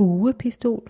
fugepistol